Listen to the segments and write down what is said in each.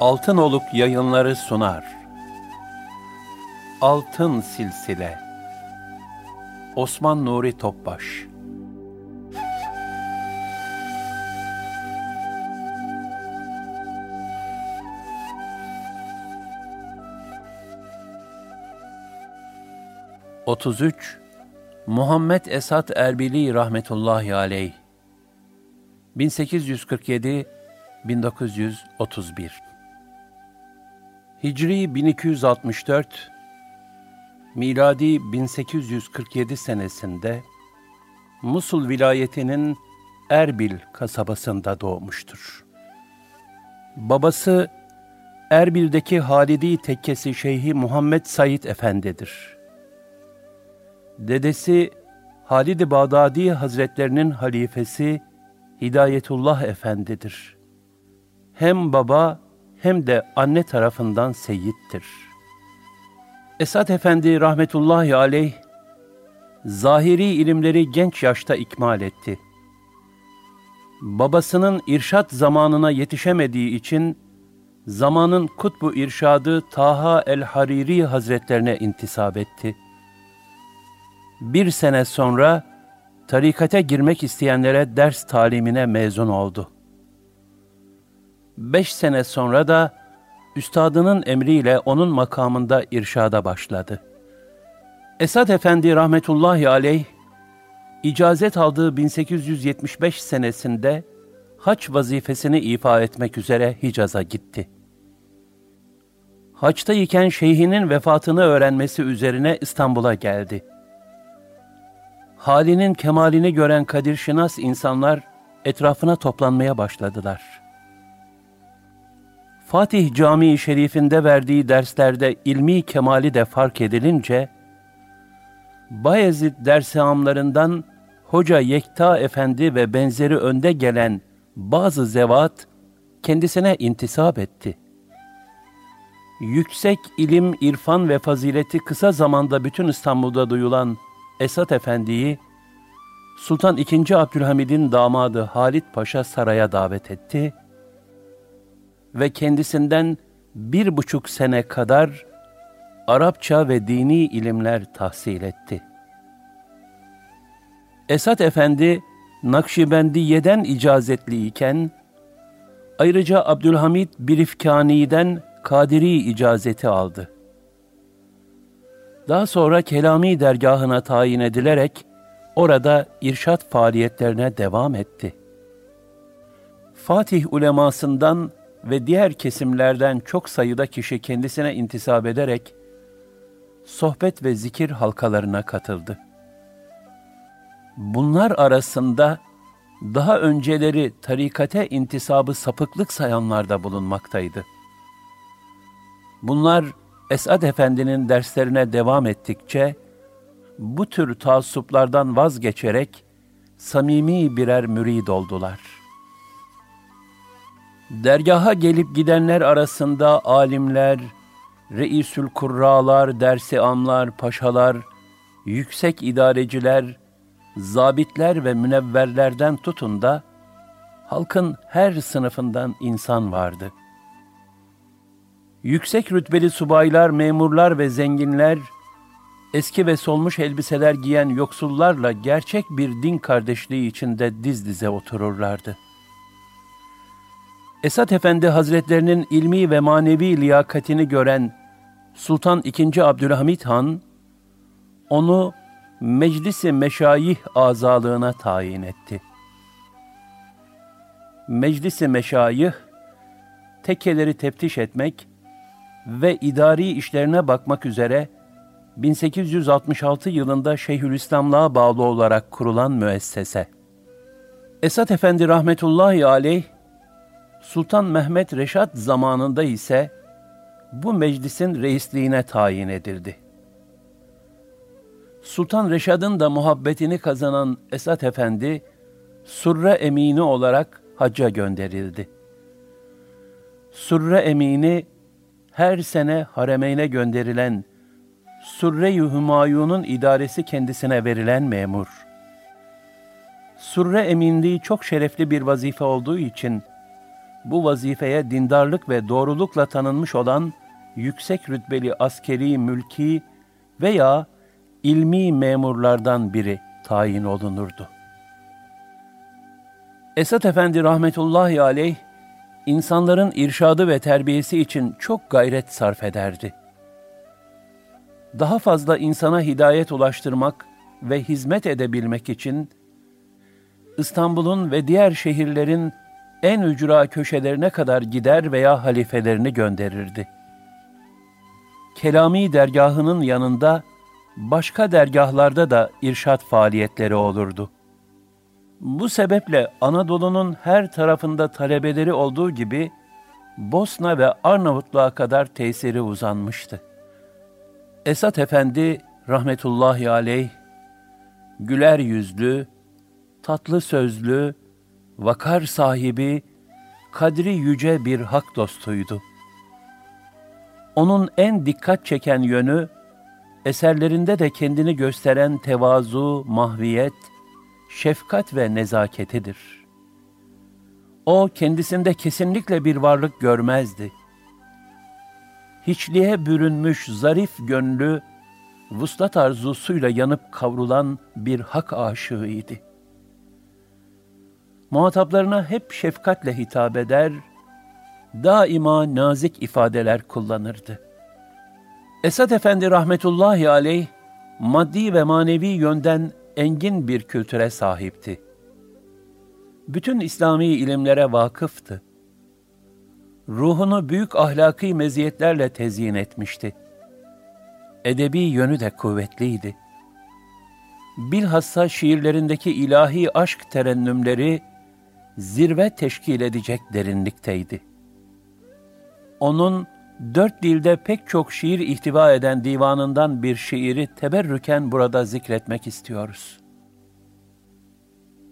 Altınoluk yayınları sunar. Altın Silsile. Osman Nuri Topbaş. Otuz üç. Muhammed Esat Erbili rahmetullahi aleyh. 1847 1931 Hicri 1264 Miladi 1847 senesinde Musul vilayetinin Erbil kasabasında doğmuştur. Babası Erbil'deki Halidi tekkesi Şeyhi Muhammed Said Efendi'dir. Dedesi Halid-i Bağdadi Hazretlerinin halifesi Hidayetullah Efendi'dir. Hem baba hem de anne tarafından seyittir. Esad Efendi rahmetullahi aleyh, zahiri ilimleri genç yaşta ikmal etti. Babasının irşat zamanına yetişemediği için, zamanın kutbu irşadı Taha el-Hariri Hazretlerine intisap etti. Bir sene sonra, tarikate girmek isteyenlere ders talimine mezun oldu. Beş sene sonra da üstadının emriyle onun makamında irşada başladı. Esad Efendi rahmetullahi aleyh, icazet aldığı 1875 senesinde haç vazifesini ifa etmek üzere Hicaz'a gitti. Haçta iken şeyhinin vefatını öğrenmesi üzerine İstanbul'a geldi halinin kemalini gören Kadir Şinas insanlar etrafına toplanmaya başladılar. Fatih Camii Şerifinde verdiği derslerde ilmi kemali de fark edilince, Bayezid dersamlarından Hoca Yekta Efendi ve benzeri önde gelen bazı zevat kendisine intisap etti. Yüksek ilim, irfan ve fazileti kısa zamanda bütün İstanbul'da duyulan Esat Efendi'yi Sultan II. Abdülhamid'in damadı Halit Paşa saraya davet etti ve kendisinden bir buçuk sene kadar Arapça ve dini ilimler tahsil etti. Esat Efendi, Nakşibendiye'den icazetli iken, ayrıca Abdülhamid Birifkani'den Kadiri icazeti aldı. Daha sonra Kelami dergahına tayin edilerek orada irşat faaliyetlerine devam etti. Fatih ulemasından ve diğer kesimlerden çok sayıda kişi kendisine intisap ederek sohbet ve zikir halkalarına katıldı. Bunlar arasında daha önceleri tarikate intisabı sapıklık sayanlar da bulunmaktaydı. Bunlar Esad Efendi'nin derslerine devam ettikçe, bu tür taassuplardan vazgeçerek samimi birer mürid oldular. Dergaha gelip gidenler arasında alimler, reisül kurralar, dersi amlar, paşalar, yüksek idareciler, zabitler ve münevverlerden tutun da halkın her sınıfından insan vardı.'' Yüksek rütbeli subaylar, memurlar ve zenginler, eski ve solmuş elbiseler giyen yoksullarla gerçek bir din kardeşliği içinde diz dize otururlardı. Esat Efendi Hazretlerinin ilmi ve manevi liyakatini gören Sultan II. Abdülhamit Han, onu Meclisi Meşayih azalığına tayin etti. Meclisi Meşayih, tekeleri teftiş etmek, ve idari işlerine bakmak üzere 1866 yılında Şeyhülislamlığa bağlı olarak kurulan müessese. Esat Efendi rahmetullahi aleyh, Sultan Mehmet Reşat zamanında ise bu meclisin reisliğine tayin edildi. Sultan Reşad'ın da muhabbetini kazanan Esat Efendi, Surre Emini olarak hacca gönderildi. Surre Emini, her sene haremeyne gönderilen Surre-i Hümayun'un idaresi kendisine verilen memur. Surre eminliği çok şerefli bir vazife olduğu için bu vazifeye dindarlık ve doğrulukla tanınmış olan yüksek rütbeli askeri, mülki veya ilmi memurlardan biri tayin olunurdu. Esat Efendi rahmetullahi aleyh, insanların irşadı ve terbiyesi için çok gayret sarf ederdi. Daha fazla insana hidayet ulaştırmak ve hizmet edebilmek için İstanbul'un ve diğer şehirlerin en ücra köşelerine kadar gider veya halifelerini gönderirdi. Kelami dergahının yanında başka dergahlarda da irşat faaliyetleri olurdu. Bu sebeple Anadolu'nun her tarafında talebeleri olduğu gibi Bosna ve Arnavutluğa kadar tesiri uzanmıştı. Esat Efendi rahmetullahi aleyh güler yüzlü, tatlı sözlü, vakar sahibi, kadri yüce bir hak dostuydu. Onun en dikkat çeken yönü, eserlerinde de kendini gösteren tevazu, mahviyet, şefkat ve nezaketidir. O kendisinde kesinlikle bir varlık görmezdi. Hiçliğe bürünmüş zarif gönlü, vuslat arzusuyla yanıp kavrulan bir hak aşığıydı. Muhataplarına hep şefkatle hitap eder, daima nazik ifadeler kullanırdı. Esad Efendi rahmetullahi aleyh, maddi ve manevi yönden engin bir kültüre sahipti. Bütün İslami ilimlere vakıftı. Ruhunu büyük ahlaki meziyetlerle tezyin etmişti. Edebi yönü de kuvvetliydi. Bilhassa şiirlerindeki ilahi aşk terennümleri zirve teşkil edecek derinlikteydi. Onun dört dilde pek çok şiir ihtiva eden divanından bir şiiri teberrüken burada zikretmek istiyoruz.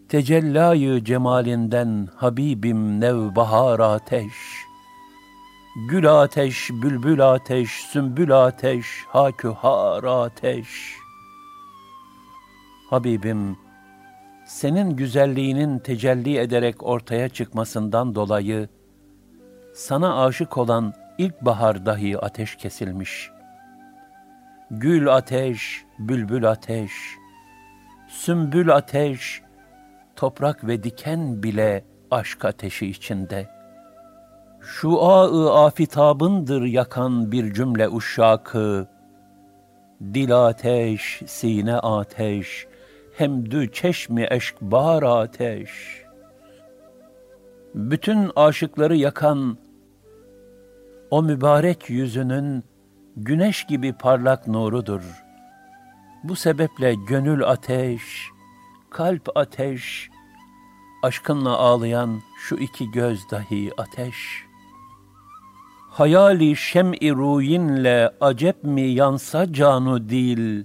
Tecellayı cemalinden Habibim nevbahar ateş, Gül ateş, bülbül ateş, sümbül ateş, hakühar ateş. Habibim, senin güzelliğinin tecelli ederek ortaya çıkmasından dolayı, sana aşık olan ilkbahar dahi ateş kesilmiş. Gül ateş, bülbül ateş, sümbül ateş, toprak ve diken bile aşk ateşi içinde. Şu ı afitabındır yakan bir cümle uşşakı, dil ateş, sine ateş, hemdü çeşmi eşkbar ateş. Bütün aşıkları yakan o mübarek yüzünün güneş gibi parlak nurudur. Bu sebeple gönül ateş, kalp ateş, aşkınla ağlayan şu iki göz dahi ateş. Hayali şem-i ruyinle acep mi yansa canu dil,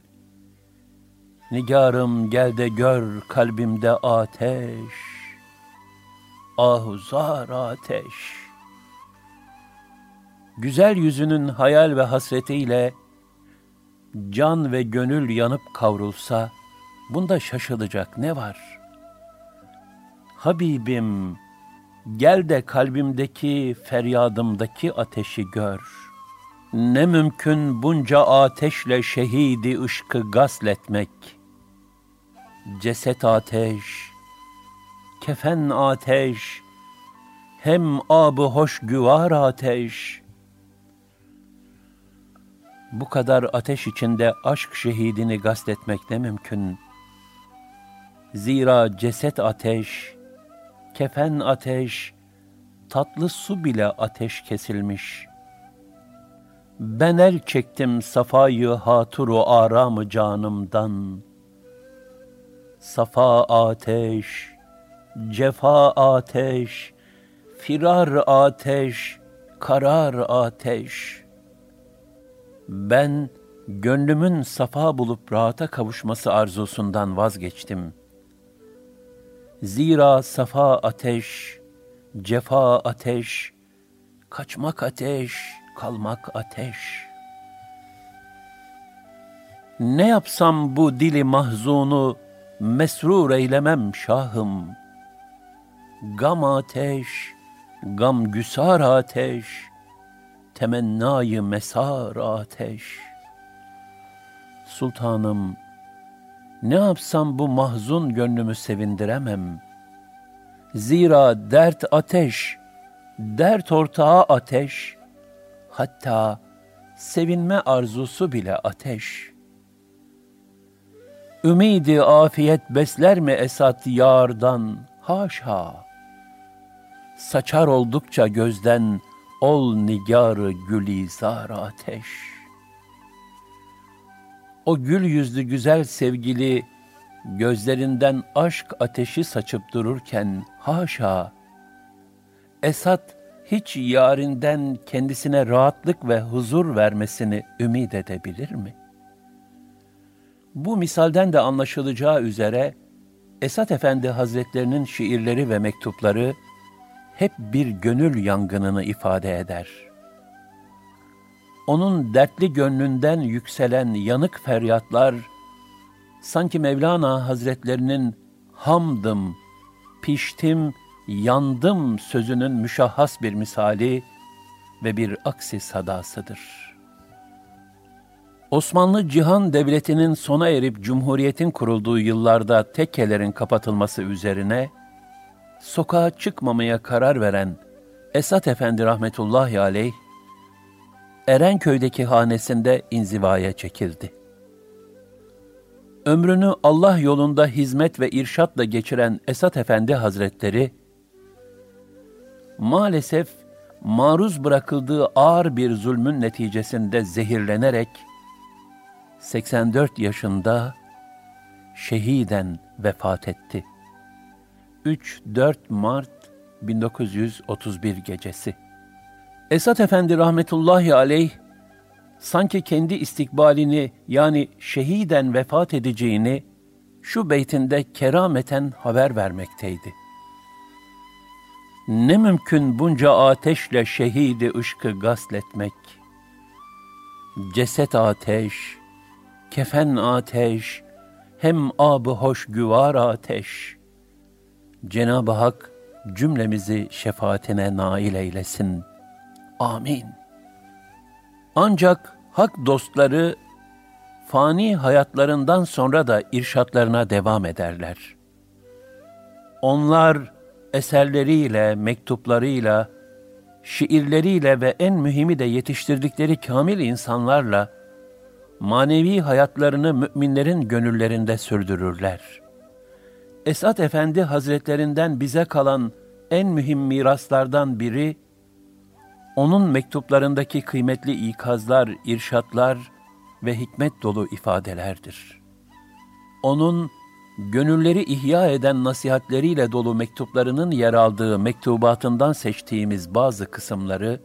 Nigarım gel de gör kalbimde ateş, ahuzar ateş.'' güzel yüzünün hayal ve hasretiyle can ve gönül yanıp kavrulsa, bunda şaşılacak ne var? Habibim, gel de kalbimdeki, feryadımdaki ateşi gör. Ne mümkün bunca ateşle şehidi ışkı gasletmek. Ceset ateş, kefen ateş, hem abı hoş güvar ateş.'' bu kadar ateş içinde aşk şehidini gastetmek ne mümkün? Zira ceset ateş, kefen ateş, tatlı su bile ateş kesilmiş. Ben el çektim safayı haturu aramı canımdan. Safa ateş, cefa ateş, firar ateş, karar ateş.'' Ben gönlümün safa bulup rahata kavuşması arzusundan vazgeçtim. Zira safa ateş, cefa ateş, kaçmak ateş, kalmak ateş. Ne yapsam bu dili mahzunu mesrur eylemem şahım. Gam ateş, Gam güsar ateş, temennayı mesar ateş. Sultanım, ne yapsam bu mahzun gönlümü sevindiremem. Zira dert ateş, dert ortağı ateş, hatta sevinme arzusu bile ateş. Ümidi afiyet besler mi esat yardan? Haşa! Saçar oldukça gözden ol nigarı gülizar ateş. O gül yüzlü güzel sevgili gözlerinden aşk ateşi saçıp dururken haşa Esat hiç yarinden kendisine rahatlık ve huzur vermesini ümid edebilir mi? Bu misalden de anlaşılacağı üzere Esat Efendi Hazretlerinin şiirleri ve mektupları hep bir gönül yangınını ifade eder. Onun dertli gönlünden yükselen yanık feryatlar, sanki Mevlana Hazretlerinin hamdım, piştim, yandım sözünün müşahhas bir misali ve bir aksi sadasıdır. Osmanlı Cihan Devleti'nin sona erip Cumhuriyet'in kurulduğu yıllarda tekkelerin kapatılması üzerine, sokağa çıkmamaya karar veren Esat Efendi rahmetullahi aleyh, Erenköy'deki hanesinde inzivaya çekildi. Ömrünü Allah yolunda hizmet ve irşatla geçiren Esat Efendi Hazretleri, maalesef maruz bırakıldığı ağır bir zulmün neticesinde zehirlenerek 84 yaşında şehiden vefat etti. 3-4 Mart 1931 gecesi. Esat Efendi rahmetullahi aleyh sanki kendi istikbalini yani şehiden vefat edeceğini şu beytinde kerameten haber vermekteydi. Ne mümkün bunca ateşle şehidi ışkı gasletmek. Ceset ateş, kefen ateş, hem abı hoş güvar ateş. Cenab-ı Hak cümlemizi şefaatine nail eylesin. Amin. Ancak hak dostları fani hayatlarından sonra da irşatlarına devam ederler. Onlar eserleriyle, mektuplarıyla, şiirleriyle ve en mühimi de yetiştirdikleri kamil insanlarla manevi hayatlarını müminlerin gönüllerinde sürdürürler. Esat Efendi Hazretlerinden bize kalan en mühim miraslardan biri, onun mektuplarındaki kıymetli ikazlar, irşatlar ve hikmet dolu ifadelerdir. Onun gönülleri ihya eden nasihatleriyle dolu mektuplarının yer aldığı mektubatından seçtiğimiz bazı kısımları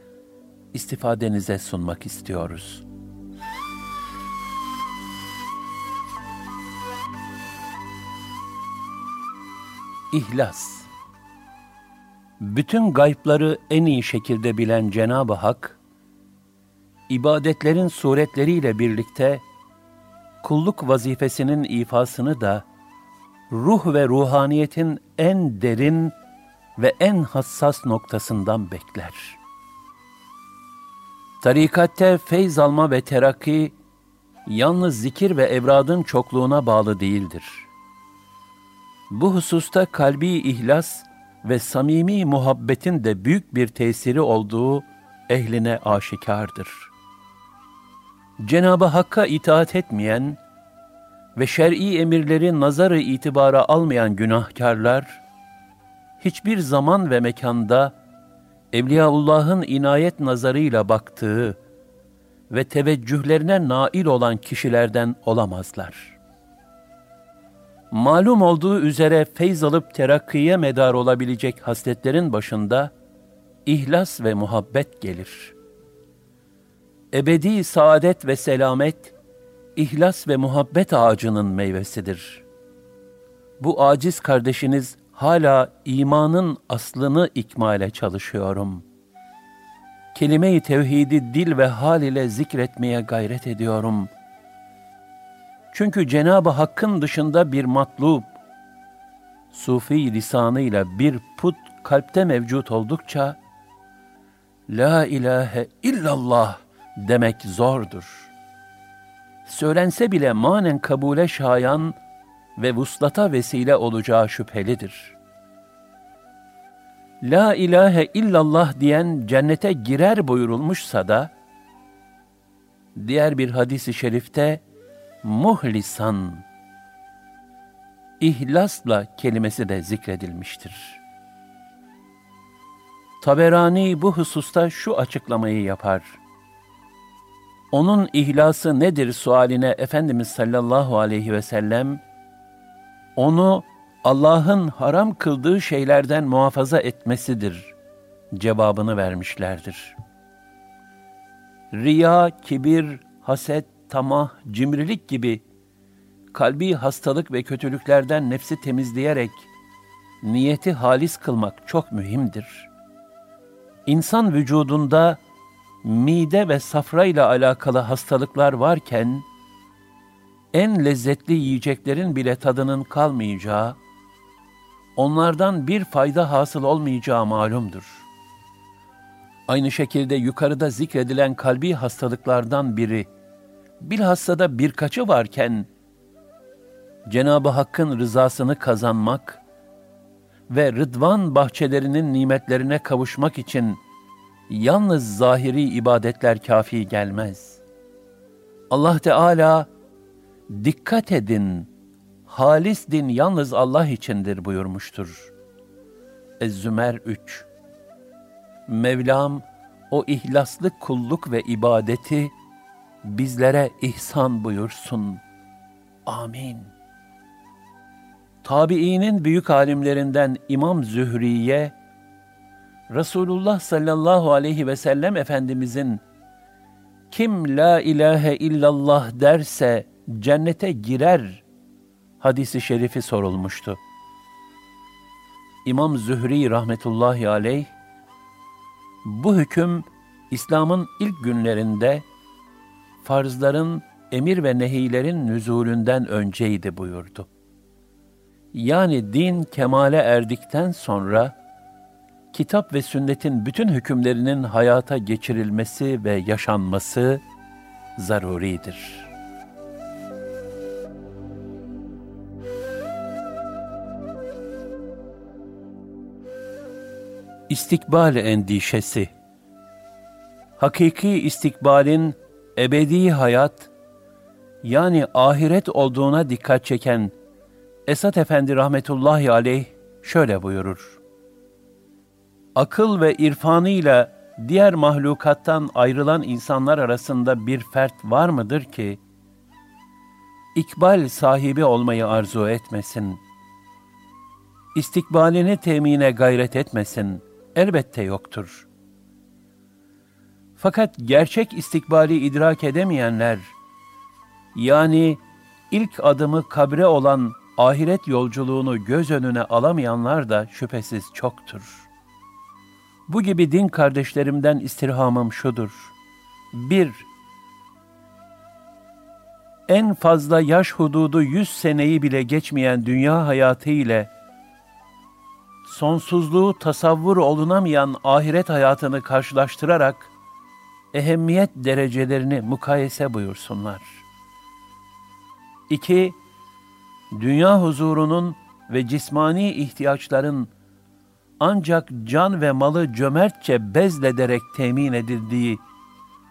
istifadenize sunmak istiyoruz. İhlas Bütün gaypları en iyi şekilde bilen Cenab-ı Hak, ibadetlerin suretleriyle birlikte kulluk vazifesinin ifasını da ruh ve ruhaniyetin en derin ve en hassas noktasından bekler. Tarikatte feyz alma ve terakki yalnız zikir ve evradın çokluğuna bağlı değildir. Bu hususta kalbi ihlas ve samimi muhabbetin de büyük bir tesiri olduğu ehline aşikardır. Cenab-ı Hakk'a itaat etmeyen, ve şer'i emirleri nazarı itibara almayan günahkarlar, hiçbir zaman ve mekanda Evliyaullah'ın inayet nazarıyla baktığı ve teveccühlerine nail olan kişilerden olamazlar. Malum olduğu üzere feyz alıp terakkiye medar olabilecek hasletlerin başında ihlas ve muhabbet gelir. Ebedi saadet ve selamet, ihlas ve muhabbet ağacının meyvesidir. Bu aciz kardeşiniz hala imanın aslını ikmale çalışıyorum. Kelime-i tevhidi dil ve hal ile zikretmeye gayret ediyorum. Çünkü Cenab-ı Hakk'ın dışında bir matlub, sufi lisanıyla bir put kalpte mevcut oldukça, La ilahe illallah demek zordur. Söylense bile manen kabule şayan ve vuslata vesile olacağı şüphelidir. La ilahe illallah diyen cennete girer buyurulmuşsa da, diğer bir hadisi şerifte muhlisan, ihlasla kelimesi de zikredilmiştir. Taberani bu hususta şu açıklamayı yapar. Onun ihlası nedir sualine Efendimiz sallallahu aleyhi ve sellem, onu Allah'ın haram kıldığı şeylerden muhafaza etmesidir cevabını vermişlerdir. Riya, kibir, haset, tamah, cimrilik gibi kalbi hastalık ve kötülüklerden nefsi temizleyerek niyeti halis kılmak çok mühimdir. İnsan vücudunda mide ve safra ile alakalı hastalıklar varken, en lezzetli yiyeceklerin bile tadının kalmayacağı, onlardan bir fayda hasıl olmayacağı malumdur. Aynı şekilde yukarıda zikredilen kalbi hastalıklardan biri, bilhassa da birkaçı varken, Cenab-ı Hakk'ın rızasını kazanmak ve rıdvan bahçelerinin nimetlerine kavuşmak için yalnız zahiri ibadetler kafi gelmez. Allah Teala, dikkat edin, halis din yalnız Allah içindir buyurmuştur. Ez-Zümer 3 Mevlam o ihlaslı kulluk ve ibadeti bizlere ihsan buyursun. Amin. Tabiinin büyük alimlerinden İmam Zühriye, Resulullah sallallahu aleyhi ve sellem Efendimizin kim la ilahe illallah derse cennete girer hadisi şerifi sorulmuştu. İmam Zühri rahmetullahi aleyh, bu hüküm İslam'ın ilk günlerinde farzların, emir ve nehilerin nüzulünden önceydi buyurdu. Yani din kemale erdikten sonra, kitap ve sünnetin bütün hükümlerinin hayata geçirilmesi ve yaşanması zaruridir.'' İstikbal endişesi Hakiki istikbalin ebedi hayat, yani ahiret olduğuna dikkat çeken Esat Efendi rahmetullahi aleyh şöyle buyurur. Akıl ve irfanıyla diğer mahlukattan ayrılan insanlar arasında bir fert var mıdır ki, ikbal sahibi olmayı arzu etmesin, istikbalini temine gayret etmesin.'' elbette yoktur. Fakat gerçek istikbali idrak edemeyenler, yani ilk adımı kabre olan ahiret yolculuğunu göz önüne alamayanlar da şüphesiz çoktur. Bu gibi din kardeşlerimden istirhamım şudur. 1. En fazla yaş hududu yüz seneyi bile geçmeyen dünya hayatı ile sonsuzluğu tasavvur olunamayan ahiret hayatını karşılaştırarak ehemmiyet derecelerini mukayese buyursunlar. 2. Dünya huzurunun ve cismani ihtiyaçların ancak can ve malı cömertçe bezlederek temin edildiği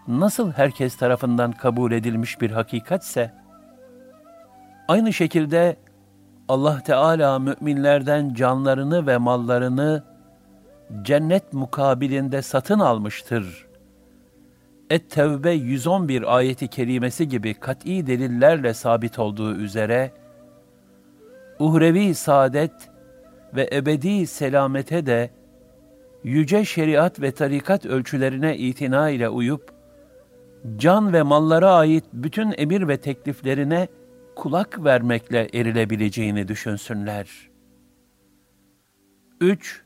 nasıl herkes tarafından kabul edilmiş bir hakikatse, aynı şekilde Allah Teala müminlerden canlarını ve mallarını cennet mukabilinde satın almıştır. Et-Tevbe 111 ayeti kerimesi gibi kat'i delillerle sabit olduğu üzere, uhrevi saadet ve ebedi selamete de yüce şeriat ve tarikat ölçülerine itina ile uyup, can ve mallara ait bütün emir ve tekliflerine kulak vermekle erilebileceğini düşünsünler. 3.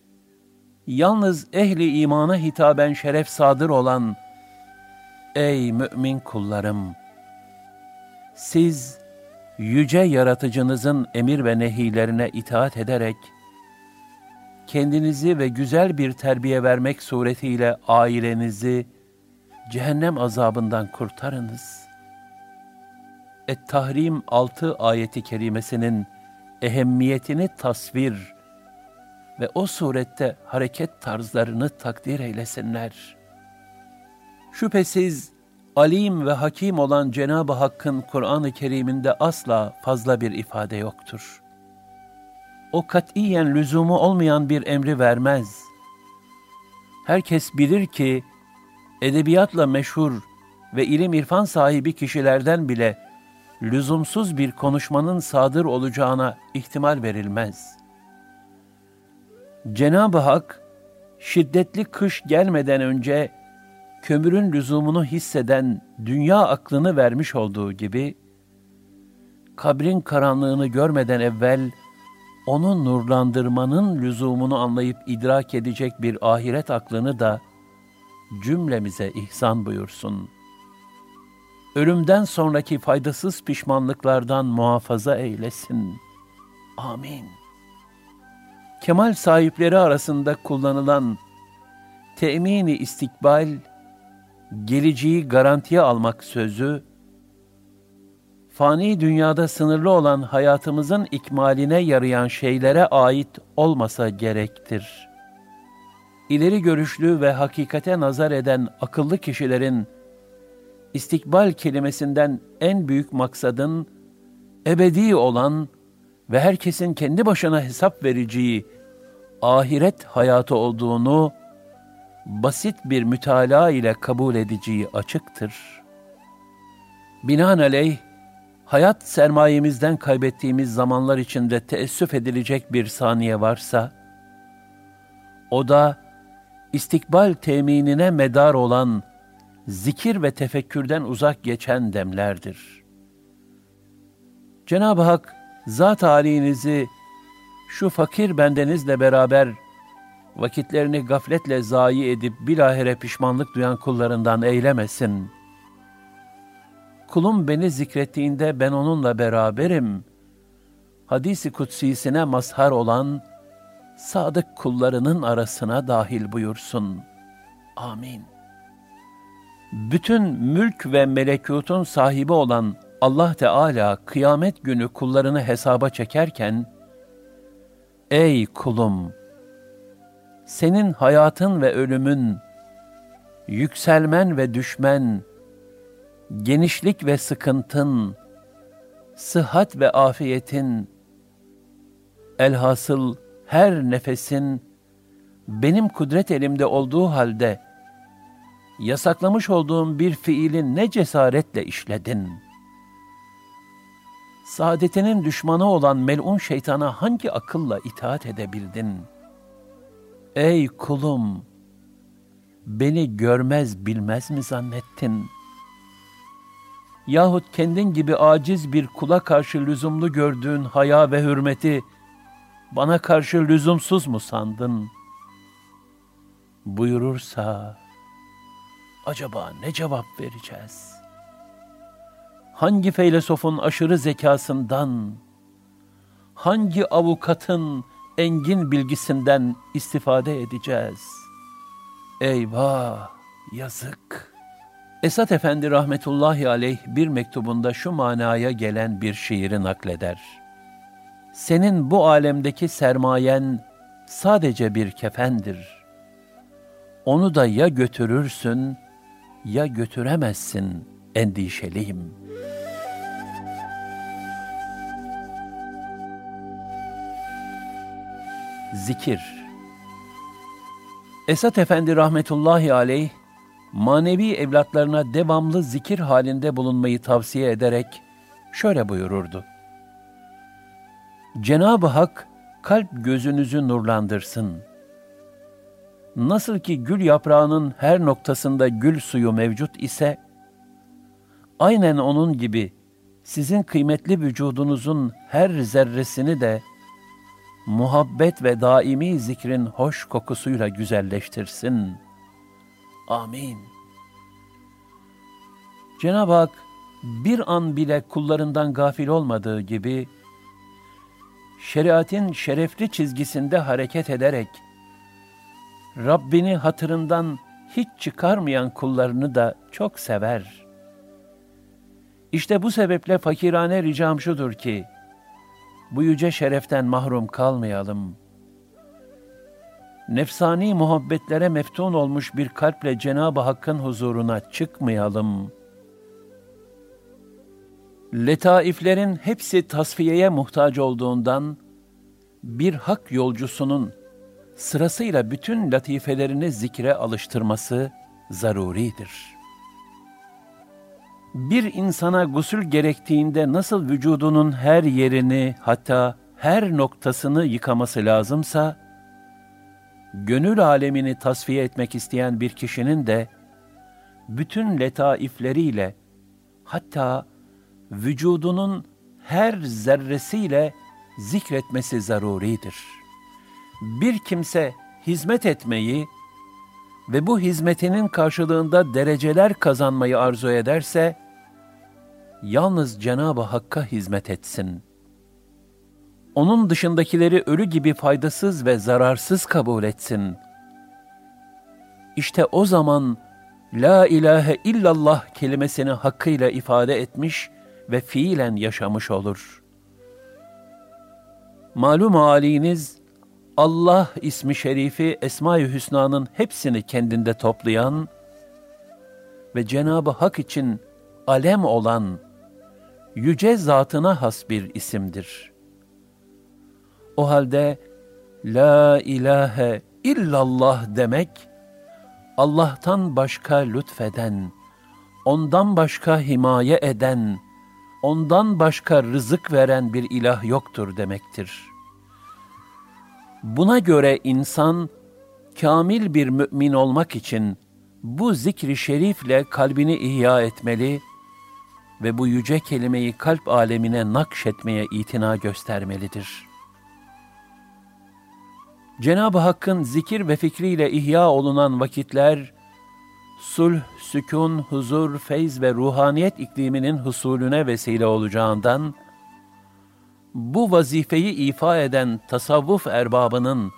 Yalnız ehli imana hitaben şeref sadır olan Ey mümin kullarım! Siz yüce yaratıcınızın emir ve nehilerine itaat ederek kendinizi ve güzel bir terbiye vermek suretiyle ailenizi cehennem azabından kurtarınız. Et-Tahrim 6 ayeti kerimesinin ehemmiyetini tasvir ve o surette hareket tarzlarını takdir eylesinler. Şüphesiz alim ve hakim olan Cenab-ı Hakk'ın Kur'an-ı Kerim'inde asla fazla bir ifade yoktur. O katiyen lüzumu olmayan bir emri vermez. Herkes bilir ki, edebiyatla meşhur ve ilim irfan sahibi kişilerden bile lüzumsuz bir konuşmanın sadır olacağına ihtimal verilmez. Cenab-ı Hak, şiddetli kış gelmeden önce kömürün lüzumunu hisseden dünya aklını vermiş olduğu gibi, kabrin karanlığını görmeden evvel, onu nurlandırmanın lüzumunu anlayıp idrak edecek bir ahiret aklını da cümlemize ihsan buyursun. Ölümden sonraki faydasız pişmanlıklardan muhafaza eylesin. Amin. Kemal sahipleri arasında kullanılan temini istikbal, geleceği garantiye almak sözü, fani dünyada sınırlı olan hayatımızın ikmaline yarayan şeylere ait olmasa gerektir. İleri görüşlü ve hakikate nazar eden akıllı kişilerin istikbal kelimesinden en büyük maksadın ebedi olan ve herkesin kendi başına hesap vereceği ahiret hayatı olduğunu basit bir mütalaa ile kabul edeceği açıktır. Binaenaleyh, hayat sermayemizden kaybettiğimiz zamanlar içinde teessüf edilecek bir saniye varsa, o da istikbal teminine medar olan zikir ve tefekkürden uzak geçen demlerdir. Cenab-ı Hak, zat halinizi şu fakir bendenizle beraber vakitlerini gafletle zayi edip bilahare pişmanlık duyan kullarından eylemesin. Kulum beni zikrettiğinde ben onunla beraberim. Hadisi kutsisine mazhar olan sadık kullarının arasına dahil buyursun. Amin. Bütün mülk ve melekutun sahibi olan Allah Teala kıyamet günü kullarını hesaba çekerken, Ey kulum! Senin hayatın ve ölümün, yükselmen ve düşmen, genişlik ve sıkıntın, sıhhat ve afiyetin, elhasıl her nefesin benim kudret elimde olduğu halde yasaklamış olduğum bir fiili ne cesaretle işledin? Saadetinin düşmanı olan melun şeytana hangi akılla itaat edebildin?'' Ey kulum! Beni görmez bilmez mi zannettin? Yahut kendin gibi aciz bir kula karşı lüzumlu gördüğün haya ve hürmeti bana karşı lüzumsuz mu sandın? Buyurursa, acaba ne cevap vereceğiz? Hangi feylesofun aşırı zekasından, hangi avukatın engin bilgisinden istifade edeceğiz. Eyvah, yazık. Esat Efendi rahmetullahi aleyh bir mektubunda şu manaya gelen bir şiiri nakleder. Senin bu alemdeki sermayen sadece bir kefendir. Onu da ya götürürsün ya götüremezsin endişeliyim.'' Zikir Esat Efendi rahmetullahi aleyh, manevi evlatlarına devamlı zikir halinde bulunmayı tavsiye ederek şöyle buyururdu. Cenab-ı Hak kalp gözünüzü nurlandırsın. Nasıl ki gül yaprağının her noktasında gül suyu mevcut ise, aynen onun gibi sizin kıymetli vücudunuzun her zerresini de muhabbet ve daimi zikrin hoş kokusuyla güzelleştirsin. Amin. Cenab-ı Hak bir an bile kullarından gafil olmadığı gibi, şeriatin şerefli çizgisinde hareket ederek, Rabbini hatırından hiç çıkarmayan kullarını da çok sever. İşte bu sebeple fakirane ricam şudur ki, bu yüce şereften mahrum kalmayalım. Nefsani muhabbetlere meftun olmuş bir kalple Cenab-ı Hakk'ın huzuruna çıkmayalım. Letaiflerin hepsi tasfiyeye muhtaç olduğundan, bir hak yolcusunun sırasıyla bütün latifelerini zikre alıştırması zaruridir. Bir insana gusül gerektiğinde nasıl vücudunun her yerini hatta her noktasını yıkaması lazımsa, gönül alemini tasfiye etmek isteyen bir kişinin de bütün letaifleriyle hatta vücudunun her zerresiyle zikretmesi zaruridir.'' bir kimse hizmet etmeyi ve bu hizmetinin karşılığında dereceler kazanmayı arzu ederse, yalnız Cenab-ı Hakk'a hizmet etsin. Onun dışındakileri ölü gibi faydasız ve zararsız kabul etsin. İşte o zaman La ilahe illallah kelimesini hakkıyla ifade etmiş ve fiilen yaşamış olur. Malum haliniz, Allah ismi şerifi Esma-i Hüsna'nın hepsini kendinde toplayan ve Cenabı Hak için alem olan yüce zatına has bir isimdir. O halde La ilahe illallah demek Allah'tan başka lütfeden, ondan başka himaye eden, ondan başka rızık veren bir ilah yoktur demektir.'' Buna göre insan kamil bir mümin olmak için bu zikri şerifle kalbini ihya etmeli ve bu yüce kelimeyi kalp alemine nakşetmeye itina göstermelidir. Cenab-ı Hakk'ın zikir ve fikriyle ihya olunan vakitler, sulh, sükun, huzur, feyz ve ruhaniyet ikliminin husulüne vesile olacağından, bu vazifeyi ifa eden tasavvuf erbabının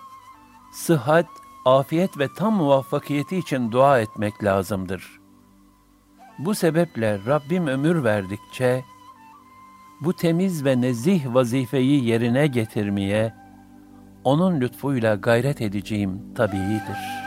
sıhhat, afiyet ve tam muvaffakiyeti için dua etmek lazımdır. Bu sebeple Rabbim ömür verdikçe bu temiz ve nezih vazifeyi yerine getirmeye onun lütfuyla gayret edeceğim tabiidir.''